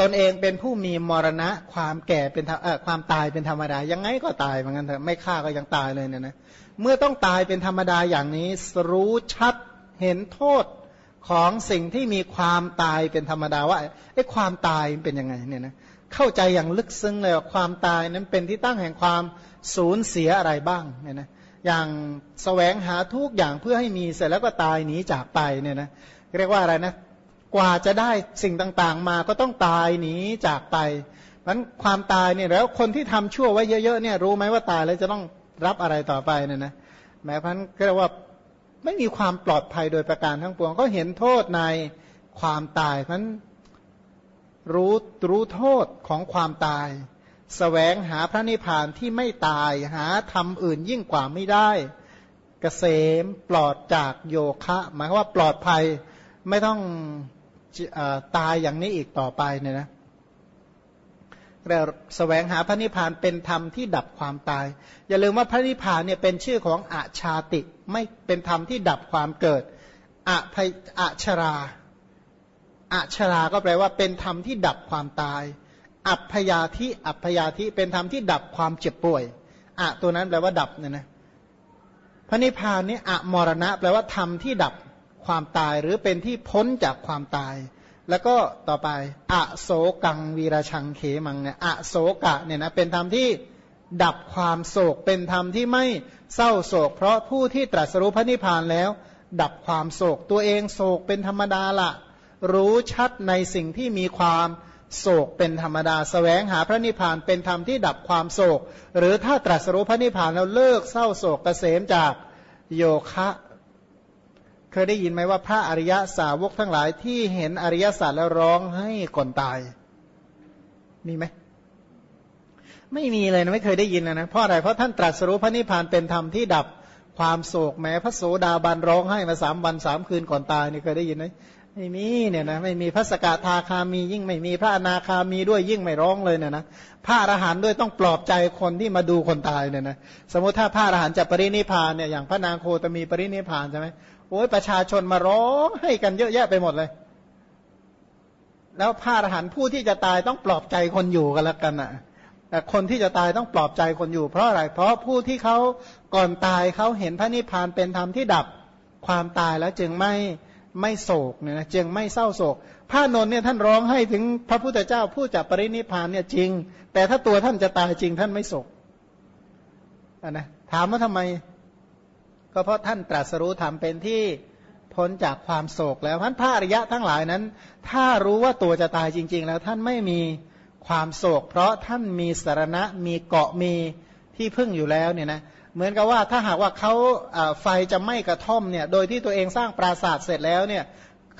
ตนเองเป็นผู้มีมรณะ ความแก่เป็นความตายเป็นธรรมดา ยังไงก็ตายเหมือนกันเถอะไม่ฆ่าก็ยังตายเลยเนี่ยนะเมื่อต้องตายเป็นธรรมดาอย่างนี้ รู้ชัดเห็นโทษของสิ่งที่มีความตายเป็นธรรมดาว่าไอ้ความตายเป็นยังไงเนี่ยนะเข้าใจอย่างลึกซึ้งเลยว่าความตายนั้นเป็นที่ตั้งแห่งความสูญเสียอะไรบ้างเนี่ยนะอย่างสแสวงหาทุกอย่างเพื่อให้มีเสร็จแล้วก็ตายหนีจากไปเนี่ยนะเรียกว่าอะไรนะ กว่าจะได้สิ่งต่างๆมาก็ต้องตายหนีจากไปมันความตายเนี่ยแล้วคนที่ทำชั่วไว้เยอะๆเนี่ยรู้ไหมว่าตายแล้วจะต้องรับอะไรต่อไปเนี่ยนะแม้พันก็เรียกว่าไม่มีความปลอดภัยโดยประการทั้งปวง ก็เห็นโทษในความตายนั้นรู้รู้โทษของความตายสแสวงหาพระนิพพานที่ไม่ตายหาทำอื่นยิ่งกว่าไม่ได้กเกษมปลอดจากโยคะ หมายว่าปลอดภัยไม่ต้อง ตายอย่างนี้อีกต่อไปเนี่ยนะเราแสวงหาพระนิพพานเป็นธรรมที่ดับความตาย อย่าลืมว่าพระนิพพานเนี่ยเป็นชื่อของอาชาติ ไม่เป็นธรรมที่ดับความเกิดอะพอะชราอะชราก็แปลว่าเป็นธรรมที่ดับความตาย อัพยาธิอัพยาธิเป็นธรรมที่ดับความเจ็บป่วยอะตัวนั้นแปลว่าดับเนี่ยนะพระนิพพานนี่อะมรณะ แปลว่าธรรมที่ดับ ความตายหรือเป็นที่พ้นจากความตาย แล้วก็ต่อไปอะโศกังวีรชังเขมังเนี่ยอะโศกะเนี่ยนะเป็นธรรมที่ดับความโศกเป็นธรรมที่ไม่เศร้าโศก เพราะผู้ที่ตรัสรู้พระนิพพานแล้ว ดับความโศกตัวเองโศกเป็นธรรมดาละรู้ชัดในสิ่งที่มีความโศกเป็นธรรมดาสแสวงหาพระนิพพานเป็นธรรมที่ดับความโศก หรือถ้าตรัสรู้พระนิพพานแล้วเลิกเศร้าโศกเกษมจากโยคะ เคยได้ยินไหมว่าพระอริยสาวกทั้งหลายที่เห็นอริยสัจแล้วร้องให้ก่อนตาย มีไหมไม่มีเลยนะไม่เคยได้ยินนะนะเพราะอะไรเพราะท่านตรัสรู้พระนิพพานเป็นธรรมที่ดับความโศกแม้พระโสดาบันร้องให้มาสามวันสามคืนก่อนตายนี่เคยได้ยินไหมไม่มีเนี่ยนะไม่มีพระสกทาคามียิ่งไม่มีพระอนาคามีด้วยยิ่งไม่ร้องเลยเนี่ยนะพระอรหันต์ด้วยต้องปลอบใจคนที่มาดูคนตายเนี่ยนะสมมติถ้าพระอรหันต์จะปรินิพานเนี่ยอย่างพระนางโคตมีปรินิพานใช่ไหม โอ้ยประชาชนมาร้องให้กันเยอะแยะไปหมดเลย แล้วพระอรหันต์ผู้ที่จะตายต้องปลอบใจคนอยู่กันล้วกันอะแต่คนที่จะตายต้องปลอบใจคนอยู่ เพราะอะไร เพราะผู้ที่เขาก่อนตายเขาเห็นพระนิพพานเป็นธรรมที่ดับความตายแล้วจึงไม่ไม่โศกเนี่ยนะจึงไม่เศร้าโศกพระนนท์เนี่ยท่านร้องให้ถึงพระพุทธเจ้าผู้จับปรินิพพานเนี่ยจริง แต่ถ้าตัวท่านจะตายจริงท่านไม่โศกนะถามว่าทำไม ก็เพราะท่านตรัสรู้ธรรมเป็นที่พ้นจากความโศกแล้วท่านพระอริยะทั้งหลายนั้น ถ้ารู้ว่าตัวจะตายจริง ๆ แล้วท่านไม่มีความโศก เพราะท่านมีสารณะมีเกาะมีที่พึ่งอยู่แล้วเนี่ยนะเหมือนกับว่าถ้าหากว่าเขาไฟจะไหม้กระท่อมเนี่ยโดยที่ตัวเองสร้างปราสาทเสร็จแล้วเนี่ย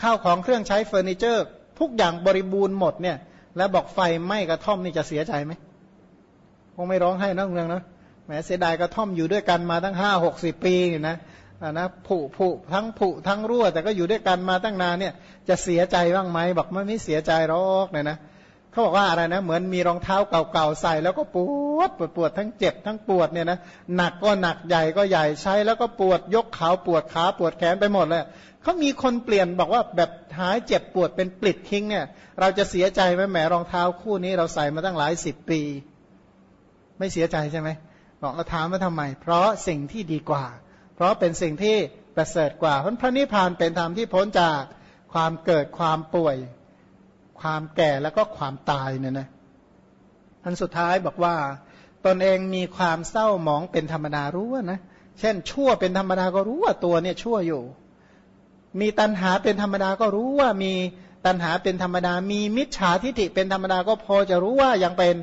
ข้าวของเครื่องใช้เฟอร์นิเจอร์ ทุกอย่างบริบูรณ์หมดเนี่ยแล้วบอกไฟไหม้กระท่อมนี่จะเสียใจไหมคงไม่ร้องไห้นะเมืองนะ มเสียดายกระท่อมอยู่ด้วยกันมาตั้งห้าหกสิบปีนะนะผุผุทั้งผุทั้งรั่ว แต่ก็อยู่ด้วยกันมาตั้งนานเนี่ย จะเสียใจบ้างไหมบอกไม่ไม่เสียใจหรอกเนี่ยนะเขาบอกว่าอะไรนะ เหมือนมีรองเท้าเก่าๆใส่แล้วก็ปวดปวดปวดทั้งเจ็บทั้งปวดเนี่ยนะหนักก็หนักใหญ่ก็ใหญ่ใช้แล้วก็ปวดยกขาปวดขาปวดแขนไปหมดเลยเขามีคนเปลี่ยนบอกว่าแบบหายเจ็บปวดเป็นปลิดทิ้งเนี่ย เราจะเสียใจไหมแหมรองเท้าคู่นี้เราใส่มาตั้งหลายสิบปี ไม่เสียใจใช่ไหม บอกเราถามว่าทำไม เพราะสิ่งที่ดีกว่า เพราะเป็นสิ่งที่ประเสริฐกว่าเพราะพระนิพพานเป็นธรรมที่พ้นจากความเกิดความป่วย ความแก่แล้วก็ความตายเนี่ยนะอันสุดท้ายบอกว่า ตนเองมีความเศร้าหมองเป็นธรรมดารู้ว่านะเช่น ชั่วเป็นธรรมดาก็รู้ว่าตัวเนี่ยชั่วอยู่ มีตัณหาเป็นธรรมดาก็รู้ว่ามีตัณหาเป็นธรรมดา มีมิจฉาทิฐิเป็นธรรมดาก็พอจะรู้ว่ายังเป็น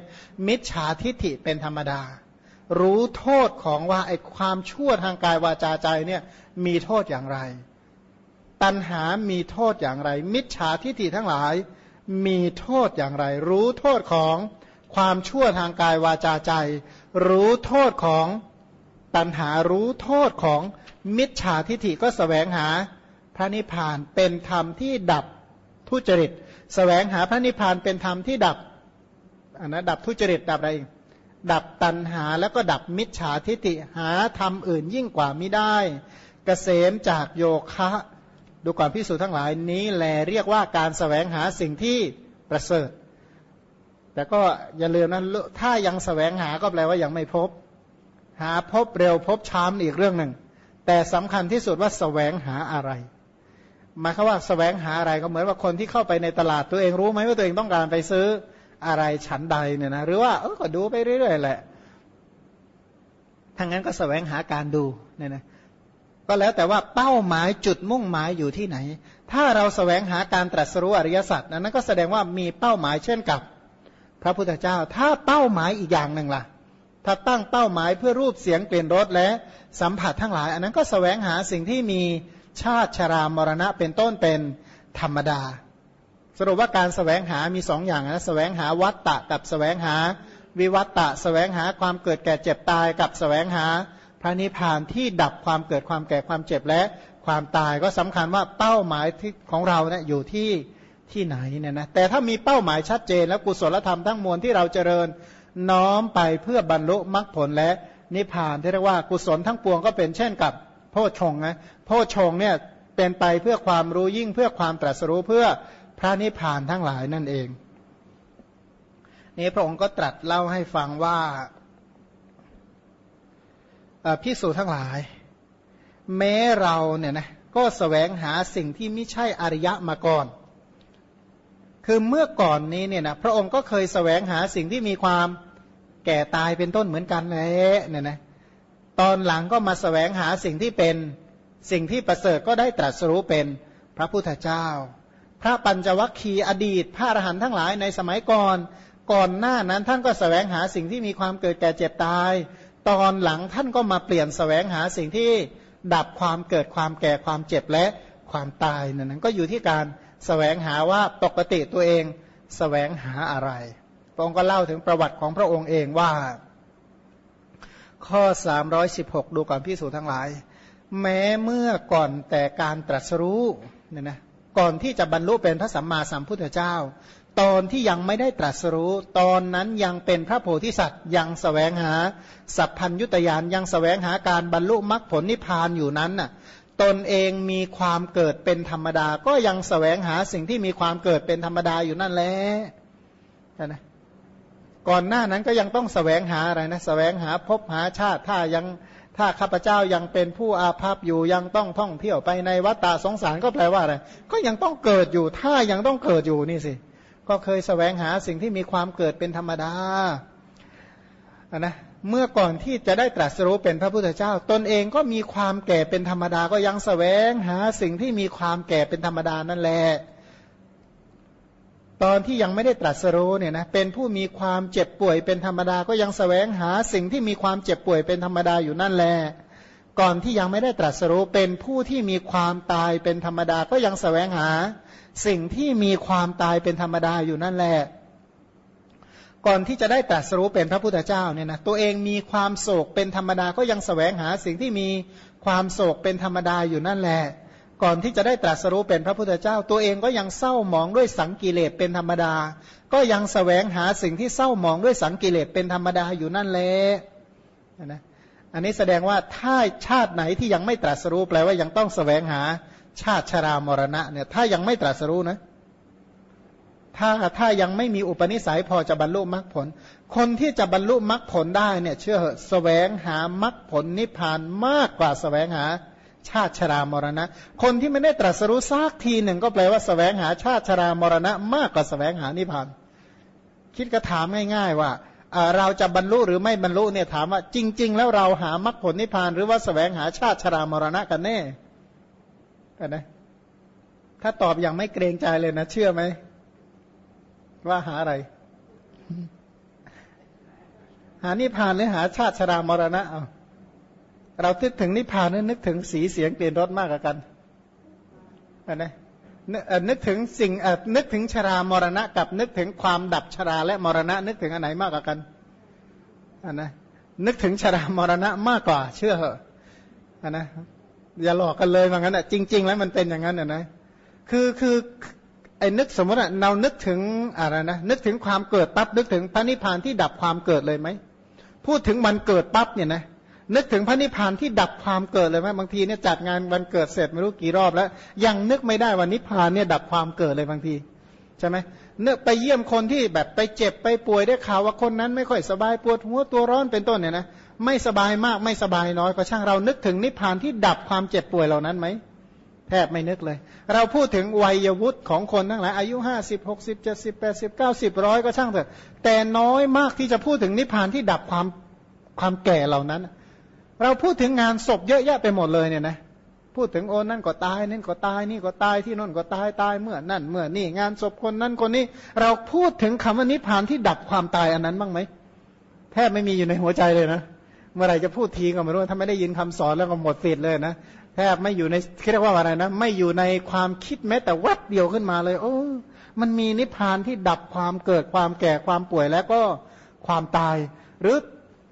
มิจฉาทิฐิเป็นธรรมดา รู้โทษของว่าไอ้ความชั่วทางกายวาจาใจเนี่ยมีโทษอย่างไร ตัณหามีโทษอย่างไร มิจฉาทิฏฐิทั้งหลายมีโทษอย่างไร รู้โทษของความชั่วทางกายวาจาใจ รู้โทษของตัณหารู้โทษของมิจฉาทิฏฐิก็สแสวงหาพระนิพพานเป็นธรรมที่ดับทุจริตสแสวงหาพระนิพพานเป็นธรรมที่ดับอันนะดับทุจริตดับอะไร ดับตัณหาแล้วก็ดับมิจฉาทิฏฐิหาธรรมอื่นยิ่งกว่าไม่ได้กเกษมจากโยคะ ดูก่อนพิสูจน์ทั้งหลายนี้แลเรียกว่าการสแสวงหาสิ่งที่ประเสริฐ แต่ก็อย่าลืมนะถ้ายังสแสวงหาก็แปลว่ายังไม่พบ หาพบเร็วพบช้ำอีกเรื่องหนึ่ง แต่สำคัญที่สุดว่าสแสวงหาอะไรหมายความว่าสแสวงหาอะไรก็เหมือนว่าคนที่เข้าไปในตลาดตัวเองรู้ไหมว่าตัวเองต้องการไปซื้อ อะไรฉันใดเนี่ยนะหรือว่าเออก็ดูไปเรื่อยๆแหละทางนั้นก็สแสวงหาการดูเนี่ยนะก็แล้วแต่ว่าเป้าหมายจุดมุ่งหมายอยู่ที่ไหน ถ้าเราสแสวงหาการตรัสรู้อริยสัจนั้นก็แสดงว่ามีเป้าหมายเช่นกับ พระพุทธเจ้า ถ้าเป้าหมายอีกอย่างหนึ่งล่ะ ถ้าตั้งเป้าหมายเพื่อรูปเสียงเปลี่ยนรสและสัมผัสทั้งหลาย อันนั้นก็สแสวงหาสิ่งที่มีชาติชรามรณะเป็นต้นเป็นธรรมดา สรุปว่าการสแสวงหามีสองอย่างนะสแสวงหาวัตตะกับสแสวงหาวิวัตตะสแสวงหาความเกิดแก่เจ็บตายกับสแสวงหาพระนิพพานที่ดับความเกิดความแก่ความเจ็บและความตายก็สำคัญว่าเป้าหมายที่ของเราเนี่ยอยู่ที่ที่ไหนเนี่ยนะแต่ถ้ามีเป้าหมายชัดเจน แล้วกุศลธรรมทั้งมวลที่เราเจริญน้อมไปเพื่อบรรลุมรรคผลและนิพพานที่เรียกว่ากุศลทั้งปวงก็เป็นเช่นกับโพชงนะโพชงเนี่ยเป็นไปเพื่อความรู้ยิ่งเพื่อความตรัสรู้เพื่อ พระนิพพานทั้งหลายนั่นเอง นี้พระองค์ก็ตรัสเล่าให้ฟังว่าพิสูจทั้งหลาย แม้เราเนี่ยนะก็สแสวงหาสิ่งที่ไม่ใช่อริยะมาก่อน คือเมื่อก่อนนี้เนี่ยนะพระองค์ก็เคยสแสวงหาสิ่งที่มีความแก่ตายเป็นต้นเหมือนกันเลยเนี่ยนะตอนหลังก็มาสแสวงหาสิ่งที่เป็นสิ่งที่ประเสริฐก็ได้ตรัสรู้เป็นพระพุทธเจ้า พระปัญจวัคคีย์อดีต พระอรหันต์ทั้งหลายในสมัยก่อน ก่อนหน้านั้นท่านก็สแสวงหาสิ่งที่มีความเกิดแก่เจ็บตาย ตอนหลังท่านก็มาเปลี่ยนสแสวงหาสิ่งที่ดับความเกิดความแก่ความเจ็บและความตายนั่นก็อยู่ที่การสแสวงหาว่าปกติตัวเองสแสวงหาอะไรพระองค์ก็เล่าถึงประวัติของพระองค์เองว่า ข้อ 316 ดูก่อนพิสูจนทั้งหลาย แม้เมื่อก่อนแต่การตรัสรู้เนี่ยนะ ก่อนที่จะบรรลุเป็นพระสัมมาสัมพุทธเจ้า ตอนที่ยังไม่ได้ตรัสรู้ ตอนนั้นยังเป็นพระโพธิสัตว์ ยังสแสวงหา สัพพัญยุตยานยังสแสวงหาการบรรลุมรรคผลนิพพานอยู่นั้นน่ะตนเองมีความเกิดเป็นธรรมดา ก็ยังสแสวงหาสิ่งที่มีความเกิดเป็นธรรมดาอยู่นั่นแหละนะก่อนหน้านั้นก็ยังต้องสแสวงหาอะไรนะสแสวงหาพบหาชาติถ้ายัง ถ้าข้าพเจ้ายังเป็นผู้อาภัพอยู่ยังต้องท่องเที่ยวไปในวัฏฏะสงสารก็แปลว่าอะไรก็ยังต้องเกิดอยู่ ถ้ายังต้องเกิดอยู่นี่สิ ก็เคยสแสวงหาสิ่งที่มีความเกิดเป็นธรรมดานะเมื่อก่อนที่จะได้ตรัสรู้เป็นพระพุทธเจ้า ตนเองก็มีความแก่เป็นธรรมดา ก็ยังสแสวงหาสิ่งที่มีความแก่เป็นธรรมดานั่นแหละ ตอนที่ยังไม่ได้ตรัสรู้เนี่ยนะเป็นผู้มีความเจ็บป่วยเป็นธรรมดาก็ยังสแสวงหาสิ่งที่มีความเจ็บป่วยเป็นธรรมดาอยู่นั่นแหละก่อนที่ยังไม่ได้ตรัสรู้เป็นผู้ที่มีความตายเป็นธรรมดาก็ยังสแสวงหา สิ่งที่มีความตายเป็นธรรมดาอยู่นั่นแหละก่อนที่จะได้ตรัสรู้เป็นพระพุทธเจ้าเนี่ยนะตัวเองมีความโศกเป็นธรรมดาก็ยังสแสวงหาสิ่งที่มีความโศกเป็นธรรมดาอยู่นั่นแหละ ก่อนที่จะได้ตรัสรู้เป็นพระพุทธเจ้า ตัวเองก็ยังเศร้าหมองด้วยสังกิเลสเป็นธรรมดา ก็ยังสแสวงหาสิ่งที่เศร้าหมองด้วยสังกิเลสเป็นธรรมดาอยู่นั่นแหละนะอันนี้แสดงว่าถ้าชาติไหนที่ยังไม่ตรัสรู้แปลว่ายังต้องสแสวงหาชาติชรามรณะเนี่ยถ้ายังไม่ตรัสรู้นะถ้าถ้ายังไม่มีอุปนิสัยพอจะบรรลุมรรคผล คนที่จะบรรลุมรรคผลได้เนี่ยเชื่อเหอะแสวงหามรรคผลนิพพานมากกว่าแสวงหา ชาติชรามรณะ คนที่ไม่ได้ตรัสรู้ซากทีหนึ่งก็แปลว่าแสวงหาชาติชรามรณะ มากกว่าแสวงหานิพพานคิดกระถามง่าย ๆ ว่าเราจะบรรลุหรือไม่บรรลุเนี่ยถามว่า จริง ๆ แล้วเราหามรรคผลนิพพานหรือว่าแสวงหาชาติชรามรณะกันแน่นะถ้าตอบอย่างไม่เกรงใจเลยนะ เชื่อไหม ว่าหาอะไร หานิพพานหรือหาชาติชรามรณะเอา เราคิดถึงนิพพานนึกถึงสีเสียงเปลี่ยนรสมากกว่ากันนะนึกถึงสิ่งนึกถึงชรามรณะกับนึกถึงความดับชราและมรณะ นึกถึงอันไหนมากกว่ากันอันนะนึกถึงชรามรณะมากกว่า เชื่อเหอะอันนะอย่าหลอกกันเลยว่างั้นอะจริง ๆ แล้วมันเป็นอย่างนั้นอะนะคือคือไอ้นึกสมมติอะเรานึกถึงอะไรนะนึกถึงความเกิดปั๊บนึกถึงพระนิพพานที่ดับความเกิดเลยไหมพูดถึงมันเกิดปั๊บเนี่ยนะ นึกถึงพระนิพพานที่ดับความเกิดเลยไหมบางทีเนี่ยจัดงานวันเกิดเสร็จไม่รู้กี่รอบแล้ว ยังนึกไม่ได้ว่านิพพานเนี่ยดับความเกิดเลยบางทีใช่ไหมเนื้อไปเยี่ยมคนที่แบบไปเจ็บไปป่วยได้ข่าวว่าคนนั้นไม่ค่อยสบายปวดหัวตัวร้อนเป็นต้นเนี่ยนะไม่สบายมากไม่สบายน้อยก็ช่างเรานึกถึงนิพพานที่ดับความเจ็บป่วยเหล่านั้นไหมแทบไม่นึกเลย เราพูดถึงวัยวุฒิของคนทั้งหลายอายุห้าสิบหกสิบเจ็ดสิบแปดสิบเก้าสิบร้อยก็ช่างเถอะแต่น้อยมากที่จะพูดถึงนิพพานที่ดับความความแก่เหล่านั้น เราพูดถึงงานศพเยอะแยะไปหมดเลยเนี่ยนะพูดถึงโอนนั่นก็ตายนั่นก็ตายนี่ก็ตายที่นั่นก็ตายตายเมื่อนั่นเมื่อนี่งานศพคนนั้นคนนี้ เราพูดถึงคำว่านิพานที่ดับความตายอันนั้นบ้างไหมแทบไม่มีอยู่ในหัวใจเลยนะเมื่อไหร่จะพูดทีก็ไม่รู้ถ้าไม่ได้ยินคำสอนแล้วก็หมดสิทธิ์เลยนะแทบไม่อยู่ในเรียกว่าอะไรนะ ไม่อยู่ในความคิดแม้แต่วัดเดียวขึ้นมาเลย โอ้มันมีนิพพานที่ดับความเกิดความแก่ความป่วยแล้วก็ความตาย หรือ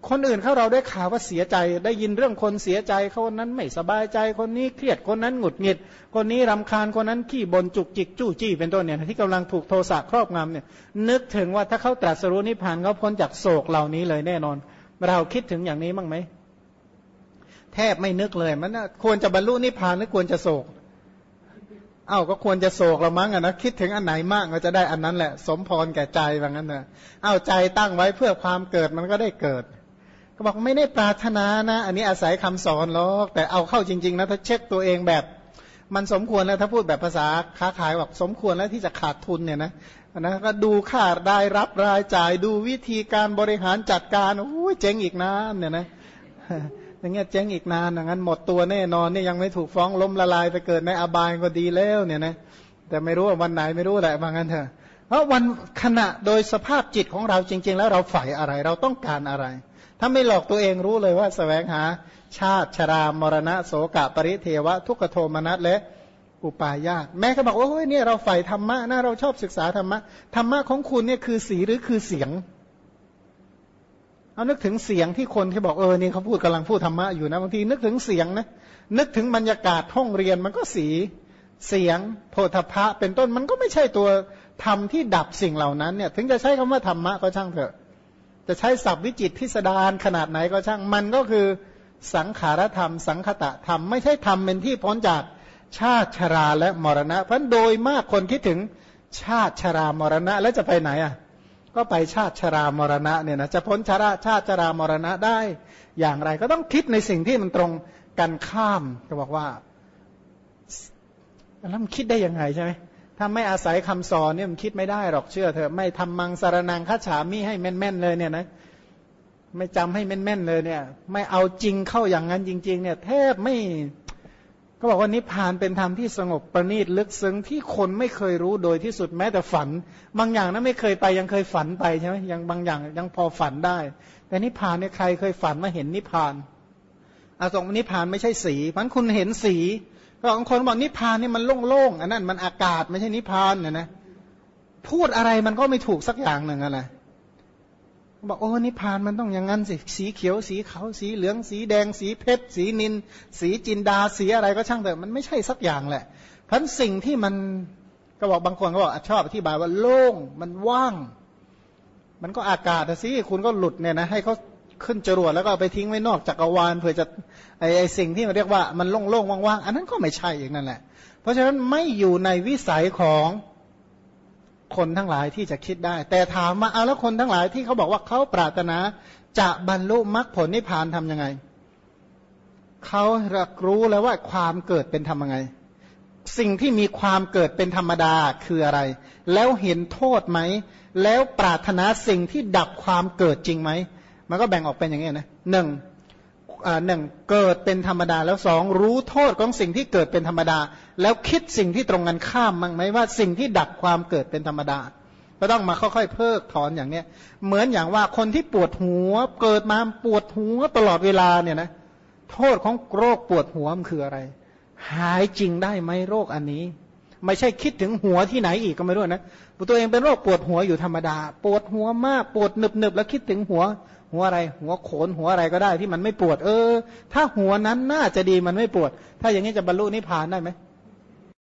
คนอื่นเขาเราได้ข่าวว่าเสียใจ ได้ยินเรื่องคนเสียใจคนนั้นไม่สบายใจคนนี้เครียดคนนั้นหงุดหงิด คนนี้รำคาญคนนั้นขี้บ่นจุกจิกจู้จี้เป็นต้นเนี่ยที่กำลังถูกโทสะครอบงำเนี่ยนึกถึงว่าถ้าเขาตรัสรู้นิพพานเขาพ้นจากโศกเหล่านี้เลยแน่นอน เราคิดถึงอย่างนี้บ้างไหมแทบไม่นึกเลยมันควรจะบรรลุนิพพานหรือควรจะโศกเอ้าก็ควรจะโศกเรามั้งอะนะคิดถึงอันไหนมากก็จะได้อันนั้นแหละ สมพรแก่ใจว่างั้นนะเอ้าใจตั้งไว้เพื่อความเกิดมันก็ได้เกิด ก็บอกไม่ได้ปรารถนานะ อันนี้อาศัยคำสอนหรอกแต่เอาเข้าจริง ๆ นะ ถ้าเช็คตัวเองแบบมันสมควรแล้วถ้าพูดแบบภาษาค้าขายบอกสมควรแล้วที่จะขาดทุนเนี่ยนะนะก็ดูค่าได้รับรายจ่ายดูวิธีการบริหารจัดการโอ้ยเจ๊งอีกนะเนี่ยนะอย่างเงี้ยเจ๊งอีกนานอย่างนั้นหมดตัวแน่นอนเนี่ยังไม่ถูกฟ้องล้มละลายไปเกิดในอบายก็ดีแล้วเนี่ยนะแต่ไม่รู้ว่าวันไหนไม่รู้แหละว่างั้นเถอะเพราะวันขณะโดยสภาพจิตของเราจริง ๆ แล้วเราใฝ่อะไรเราต้องการอะไร ถ้าไม่หลอกตัวเองรู้เลยว่าสแสวงหาชาติชรามรณะโสกะปริเทวะ ทุกขโทมนัสและอุปาญาตแม้เขาบอกว่าโอ้ยเนี่ยเราใฝ่ธรรมะนะเราชอบศึกษาธรรมะธรรมะของคุณเนี่ยคือสีหรือคือเสียงเอานึกถึงเสียงที่คนที่บอกเออนี่เขาพูดกำลังพูดธรรมะอยู่นะบางทีนึกถึงเสียงนะนึกถึงบรรยากาศห้องเรียนมันก็สีเสียงโพธพะเป็นต้นมันก็ไม่ใช่ตัวธรรมที่ดับสิ่งเหล่านั้นเนี่ย ถึงจะใช้คำว่าธรรมะก็ช่างเถอะ จะใช้ศัพท์วิจิตพิสดารขนาดไหนก็ช่างมันก็คือสังขารธรรม สังคตะธรรม ไม่ใช่ธรรมเป็นที่พ้นจากชาติชราและมรณะ เพราะโดยมากคนคิดถึงชาติชรามรณะ แล้วจะไปไหนอะ ก็ไปชาติชรามรณะเนี่ยนะจะพ้นชาราชาติชรามรณะได้ อย่างไรก็ต้องคิดในสิ่งที่มันตรงกันข้ามก็บอกว่าแล้วมันคิดได้ยังไงใช่ไหม ถ้าไม่อาศัยคำสอนเนี่ยมันคิดไม่ได้หรอกเชื่อเถอะไม่ทำมังสารนังคัจฉามิให้แม่นๆเลยเนี่ยนะไม่จำให้แม่นๆเลยเนี่ย ไม่เอาจริงเข้าอย่างนั้นจริง ๆ เนี่ยแทบไม่ก็บอกว่านิพพานเป็นธรรมที่สงบประณีตลึกซึ้งที่คนไม่เคยรู้โดยที่สุดแม้แต่ฝัน บางอย่างนั้นไม่เคยไปยังเคยฝันไปใช่ไหมยังบางอย่างยังพอฝันได้ แต่นิพพานเนี่ยใครเคยฝันมาเห็นนิพพานอาสงนิพพานไม่ใช่สีมันคุณเห็นสี บางคนบอกนิพพานนี่มันโล่งๆอันนั้นมันอากาศไม่ใช่นิพพานเนี่ยนะพูดอะไรมันก็ไม่ถูกสักอย่างหนึ่งอะบอกโอ้นิพานมันต้องอย่างนั้นสิสีเขียวสีขาวสีเหลืองสีแดงสีเพชร สีนิน สีจินดาสีอะไรก็ช่างแต่มันไม่ใช่สักอย่างแหละพันสิ่งที่มันก็บอกบางคนก็บอกชอบอธิบายว่าโล่งมันว่าง มันก็อากาศสิคุณก็หลุดเนี่ยนะให้เขา ขึ้นจรวดแล้วก็ไปทิ้งไว้นอกจักรวาลเพื่อจะไอไอสิ่งที่เรียกว่ามันโล่งๆว่างๆอันนั้นก็ไม่ใช่อีกนั่นแหละ เพราะฉะนั้นไม่อยู่ในวิสัยของคนทั้งหลายที่จะคิดได้ แต่ถามมาเอาแล้วคนทั้งหลายที่เขาบอกว่าเขาปรารถนาจะบรรลุมรรคผลนิพพานทํำยังไงเขารักรู้แล้วว่าความเกิดเป็นทำยังไง สิ่งที่มีความเกิดเป็นธรรมดาคืออะไร แล้วเห็นโทษไหม แล้วปรารถนาสิ่งที่ดับความเกิดจริงไหม มันก็แบ่งออกเป็นอย่างนี้นะหนึ่งหนึ่งเกิดเป็นธรรมดาแล้วสองรู้โทษของสิ่งที่เกิดเป็นธรรมดา แล้วคิดสิ่งที่ตรงกันข้ามมั้งไหมว่าสิ่งที่ดับความเกิดเป็นธรรมดา ก็ต้องมาค่อยๆเพิกถอนอย่างเนี้ยเหมือนอย่างว่าคนที่ปวดหัว เกิดมาปวดหัวตลอดเวลาเนี่ยนะโทษของโรคปวดหัวมันคืออะไร หายจริงได้ไหมโรคอันนี้ ไม่ใช่คิดถึงหัวที่ไหนอีกก็ไม่รู้นะตัวเองเป็นโรคปวดหัวอยู่ธรรมดา ปวดหัวมากปวดหนึบๆแล้วคิดถึงหัว หัวอะไร หัวโขนหัวอะไรก็ได้ที่มันไม่ปวด เออ ถ้าหัวนั้นน่าจะดีมันไม่ปวด ถ้าอย่างนี้จะบรรลุนิพพานได้ไหม